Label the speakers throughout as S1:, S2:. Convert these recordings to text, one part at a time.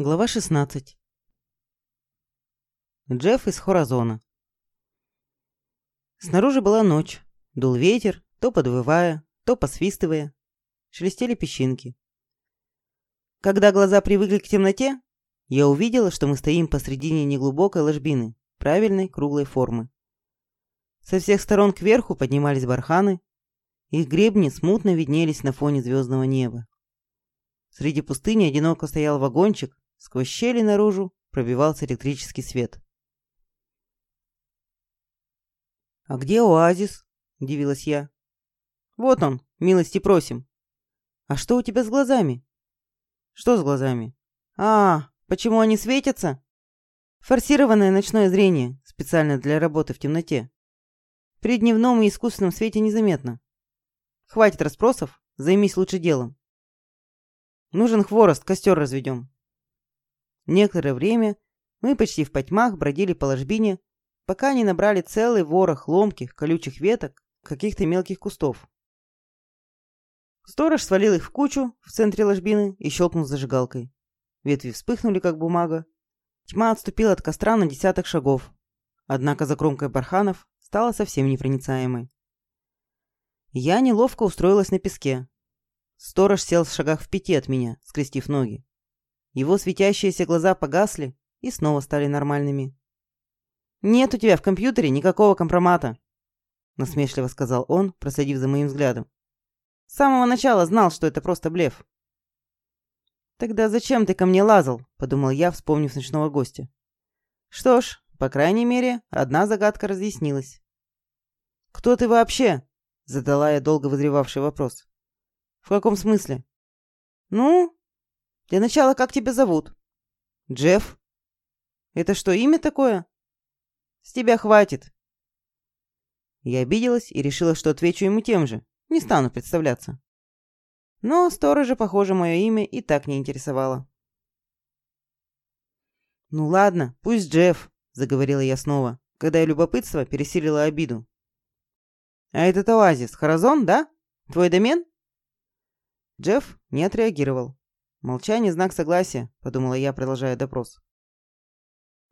S1: Глава 16. Джефф из Хоразона. Снаружи была ночь. Дул ветер, то подвывая, то посвистывая. Шелестели песчинки. Когда глаза привыкли к темноте, я увидела, что мы стоим посредине неглубокой ложбины, правильной круглой формы. Со всех сторон кверху поднимались барханы, их гребни смутно виднелись на фоне звездного неба. Среди пустыни одиноко стоял вагончик, сквозь щели наружу пробивался электрический свет. «А где оазис?» – удивилась я. «Вот он, милости просим». «А что у тебя с глазами?» «Что с глазами?» «А, почему они светятся?» «Форсированное ночное зрение, специально для работы в темноте. При дневном и искусственном свете незаметно. Хватит расспросов, займись лучше делом. Нужен хворост, костер разведем. Некоторое время мы почти в потьмах бродили по ложбине, пока не набрали целый ворох ломких, колючих веток, каких-то мелких кустов. Сторож свалил их в кучу в центре ложбины и щелкнул зажигалкой. Ветви вспыхнули, как бумага. Тьма отступила от костра на десяток шагов. Однако за кромкой барханов стала совсем непроницаемой. Я неловко устроилась на песке. Сторож сел в шагах в пяти от меня, скрестив ноги. Его светящиеся глаза погасли и снова стали нормальными. «Нет у тебя в компьютере никакого компромата», — насмешливо сказал он, проследив за моим взглядом. «С самого начала знал, что это просто блеф». «Тогда зачем ты ко мне лазал?» — подумал я, вспомнив ночного гостя. «Что ж, по крайней мере, одна загадка разъяснилась». «Кто ты вообще?» Задала я долго возревавший вопрос. «В каком смысле?» «Ну, для начала, как тебя зовут?» «Джефф». «Это что, имя такое?» «С тебя хватит». Я обиделась и решила, что отвечу ему тем же. Не стану представляться. Но сторожа, похоже, мое имя и так не интересовало. «Ну ладно, пусть Джефф», — заговорила я снова, когда любопытство пересилило обиду. «А этот оазис Харазон, да? Твой домен?» Джефф не отреагировал. «Молчание – знак согласия», – подумала я, продолжая допрос.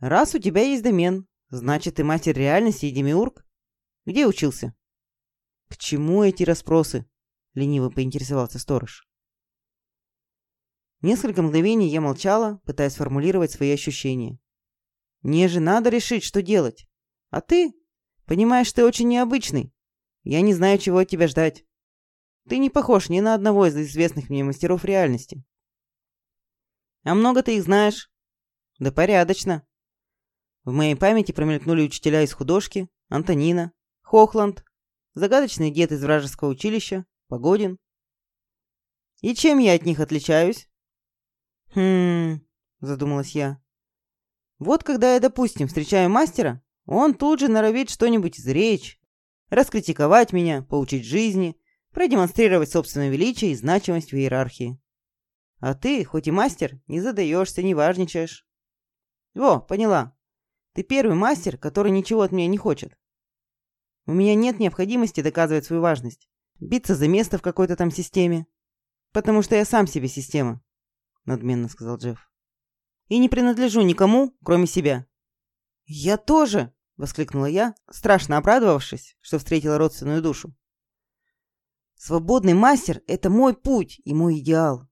S1: «Раз у тебя есть домен, значит, ты мастер реальности и демиург? Где учился?» «К чему эти расспросы?» – лениво поинтересовался сторож. Несколько мгновений я молчала, пытаясь сформулировать свои ощущения. «Мне же надо решить, что делать. А ты? Понимаешь, ты очень необычный. Я не знаю, чего от тебя ждать. Ты не похож ни на одного из известных мне мастеров реальности. А много ты их знаешь? Да порядочно. В моей памяти промелькнули учителя из художки, Антонина, Хохланд, загадочный дед из вражеского училища, Погодин. И чем я от них отличаюсь? Хм, задумалась я. Вот когда я, допустим, встречаю мастера, он тут же норовит что-нибудь изречь, раскритиковать меня, поучить жизни, продемонстрировать собственное величие и значимость в иерархии. А ты, хоть и мастер, не задаешься, не важничаешь. Во, поняла. Ты первый мастер, который ничего от меня не хочет. У меня нет необходимости доказывать свою важность, биться за место в какой-то там системе. Потому что я сам себе система, надменно сказал Джефф. И не принадлежу никому, кроме себя. Я тоже, — воскликнула я, страшно обрадовавшись, что встретила родственную душу. «Свободный мастер — это мой путь и мой идеал.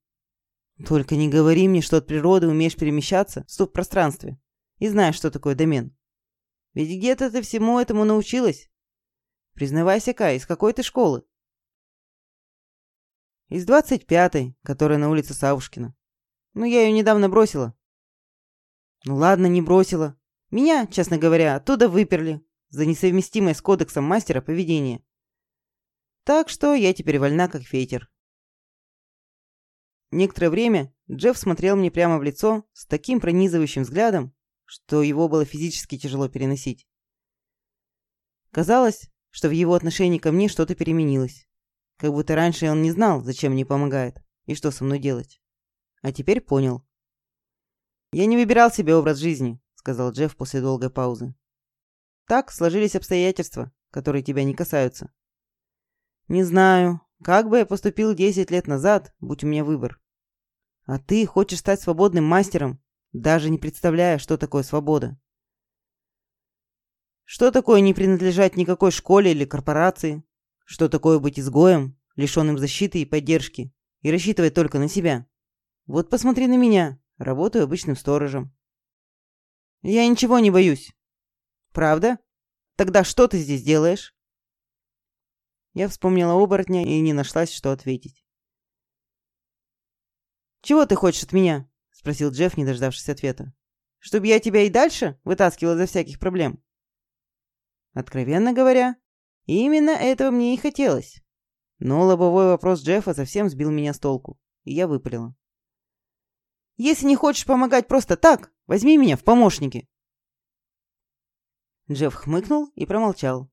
S1: Только не говори мне, что от природы умеешь перемещаться в субпространстве и знаешь, что такое домен. Ведь где-то ты всему этому научилась. Признавайся, Кай, из какой ты школы?» «Из двадцать пятой, которая на улице Савушкина. Но я ее недавно бросила». «Ну ладно, не бросила. Меня, честно говоря, оттуда выперли за несовместимое с кодексом мастера поведение. Так что я теперь вольна, как ветер. Некоторое время Джефф смотрел мне прямо в лицо с таким пронизывающим взглядом, что его было физически тяжело переносить. Казалось, что в его отношении ко мне что-то переменилось. Как будто раньше он не знал, зачем мне помогает и что со мной делать. А теперь понял. Я не выбирал себе образ жизни сказал Джефф после долгой паузы. Так сложились обстоятельства, которые тебя не касаются. Не знаю, как бы я поступил 10 лет назад, будь у меня выбор. А ты хочешь стать свободным мастером даже не представляя, что такое свобода. Что такое не принадлежать никакой школе или корпорации? Что такое быть изгоем, лишенным защиты и поддержки, и рассчитывать только на себя? Вот посмотри на меня, работаю обычным сторожем. Я ничего не боюсь. Правда? Тогда что ты здесь делаешь? Я вспомнила оборотня и не нашлась, что ответить. «Чего ты хочешь от меня?» — спросил Джефф, не дождавшись ответа. «Чтобы я тебя и дальше вытаскивала за всяких проблем?» Откровенно говоря, именно этого мне и хотелось. Но лобовой вопрос Джеффа совсем сбил меня с толку, и я выпалила. «Если не хочешь помогать просто так, возьми меня в помощники!» Джефф хмыкнул и промолчал.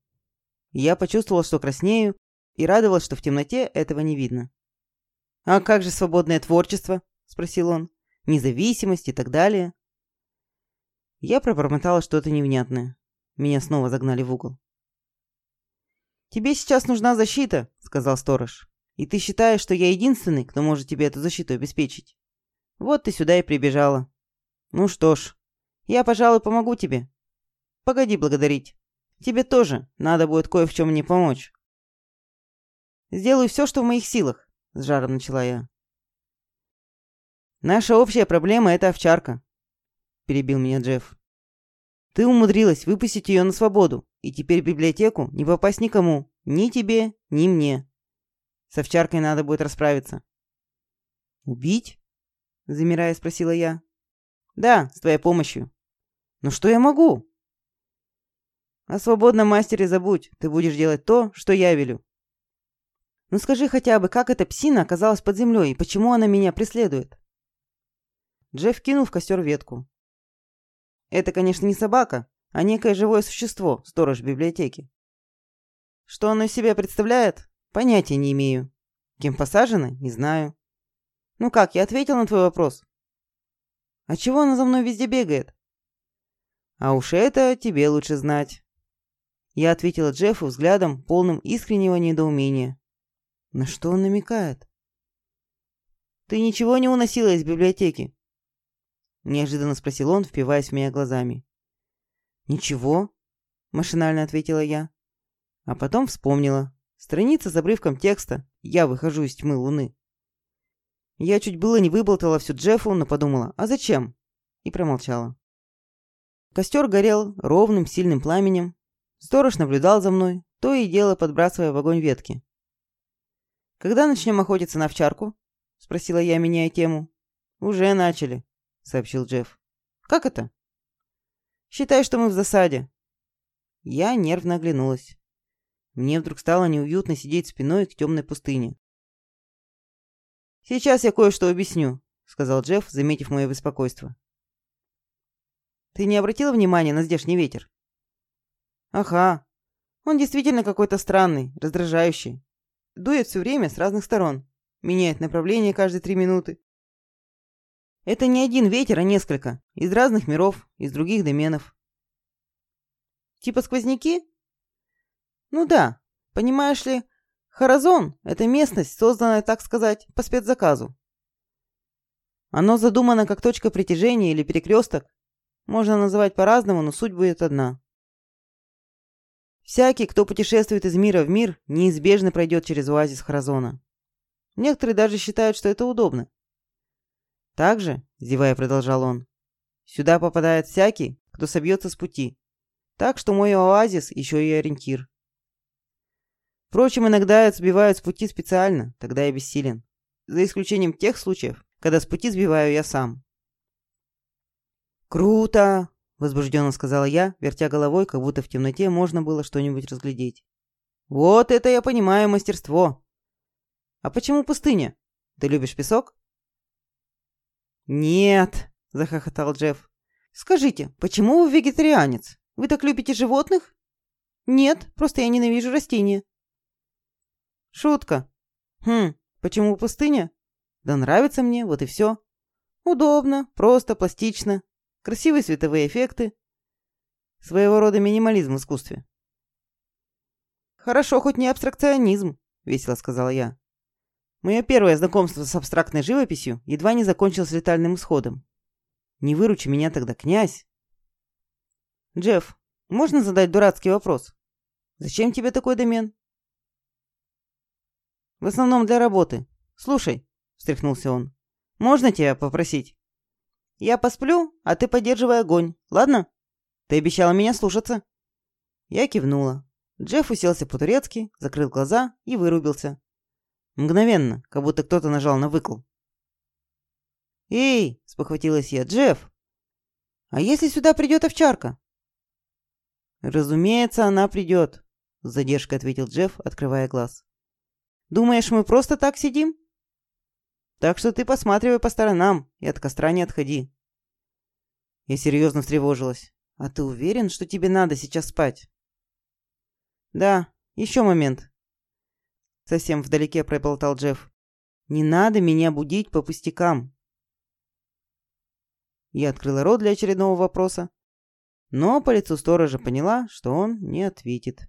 S1: Я почувствовал, что краснею, и радовалась, что в темноте этого не видно. «А как же свободное творчество?» — спросил он. «Независимость и так далее?» Я пробормотала что-то невнятное. Меня снова загнали в угол. «Тебе сейчас нужна защита», — сказал сторож. «И ты считаешь, что я единственный, кто может тебе эту защиту обеспечить? Вот ты сюда и прибежала. Ну что ж, я, пожалуй, помогу тебе. Погоди благодарить. Тебе тоже надо будет кое в чем мне помочь». «Сделаю все, что в моих силах», — с жаром начала я. «Наша общая проблема — это овчарка», — перебил меня Джефф. Ты умудрилась выпустить ее на свободу, и теперь в библиотеку не попасть никому, ни тебе, ни мне. С овчаркой надо будет расправиться. Убить? Замирая, спросила я. Да, с твоей помощью. Но что я могу? О свободном мастере забудь, ты будешь делать то, что я велю. Ну скажи хотя бы, как эта псина оказалась под землей и почему она меня преследует? Джефф кинул в костер ветку. Это, конечно, не собака, а некое живое существо, сторож библиотеки. Что оно из себя представляет, понятия не имею. Кем посажено, не знаю. Ну как, я ответил на твой вопрос? А чего она за мной везде бегает? А уж это тебе лучше знать. Я ответила Джеффу взглядом, полным искреннего недоумения. На что он намекает? Ты ничего не уносила из библиотеки? Неожиданно спросил он, впиваясь в меня глазами. «Ничего», — машинально ответила я. А потом вспомнила. Страница с обрывком текста «Я выхожу из тьмы луны». Я чуть было не выболтала всю Джеффу, но подумала «А зачем?» и промолчала. Костер горел ровным сильным пламенем. Сторож наблюдал за мной, то и дело подбрасывая в огонь ветки. «Когда начнем охотиться на овчарку?» — спросила я, меняя тему. «Уже начали», — сообщил Джефф. «Как это?» «Считай, что мы в засаде». Я нервно оглянулась. Мне вдруг стало неуютно сидеть спиной к темной пустыне. «Сейчас я кое-что объясню», — сказал Джефф, заметив мое беспокойство. «Ты не обратила внимания на здешний ветер?» «Ага. Он действительно какой-то странный, раздражающий. Дует все время с разных сторон. Меняет направление каждые три минуты. Это не один ветер, а несколько. Из разных миров, из других доменов. Типа сквозняки? Ну да. Понимаешь ли, Харазон — это местность, созданная, так сказать, по спецзаказу. Оно задумано как точка притяжения или перекресток. Можно называть по-разному, но суть будет одна. Всякий, кто путешествует из мира в мир, неизбежно пройдет через оазис Харазона. Некоторые даже считают, что это удобно. Также, зевая продолжал он, сюда попадает всякий, кто собьется с пути. Так что мой оазис еще и ориентир. Впрочем, иногда сбивают с пути специально, тогда я бессилен. За исключением тех случаев, когда с пути сбиваю я сам. «Круто!» — возбужденно сказала я, вертя головой, как будто в темноте можно было что-нибудь разглядеть. «Вот это я понимаю мастерство!» «А почему пустыня? Ты любишь песок?» «Нет», — захохотал Джефф. «Скажите, почему вы вегетарианец? Вы так любите животных?» «Нет, просто я ненавижу растения». «Шутка. Хм, почему пустыня?» «Да нравится мне, вот и все. Удобно, просто, пластично. Красивые световые эффекты. Своего рода минимализм в искусстве». «Хорошо, хоть не абстракционизм», — весело сказала я. Мое первое знакомство с абстрактной живописью едва не закончилось летальным исходом. Не выручи меня тогда, князь. Джефф, можно задать дурацкий вопрос? Зачем тебе такой домен? В основном для работы. Слушай, встряхнулся он. Можно тебя попросить? Я посплю, а ты поддерживай огонь, ладно? Ты обещала меня слушаться. Я кивнула. Джефф уселся по-турецки, закрыл глаза и вырубился. Мгновенно, как будто кто-то нажал на выкл. «Эй!» – спохватилась я. «Джефф! А если сюда придет овчарка?» «Разумеется, она придет», – с задержкой ответил Джефф, открывая глаз. «Думаешь, мы просто так сидим?» «Так что ты посматривай по сторонам и от костра не отходи». Я серьезно встревожилась. «А ты уверен, что тебе надо сейчас спать?» «Да, еще момент», — совсем вдалеке проболтал Джефф. «Не надо меня будить по пустякам. Я открыла рот для очередного вопроса, но по лицу сторожа поняла, что он не ответит.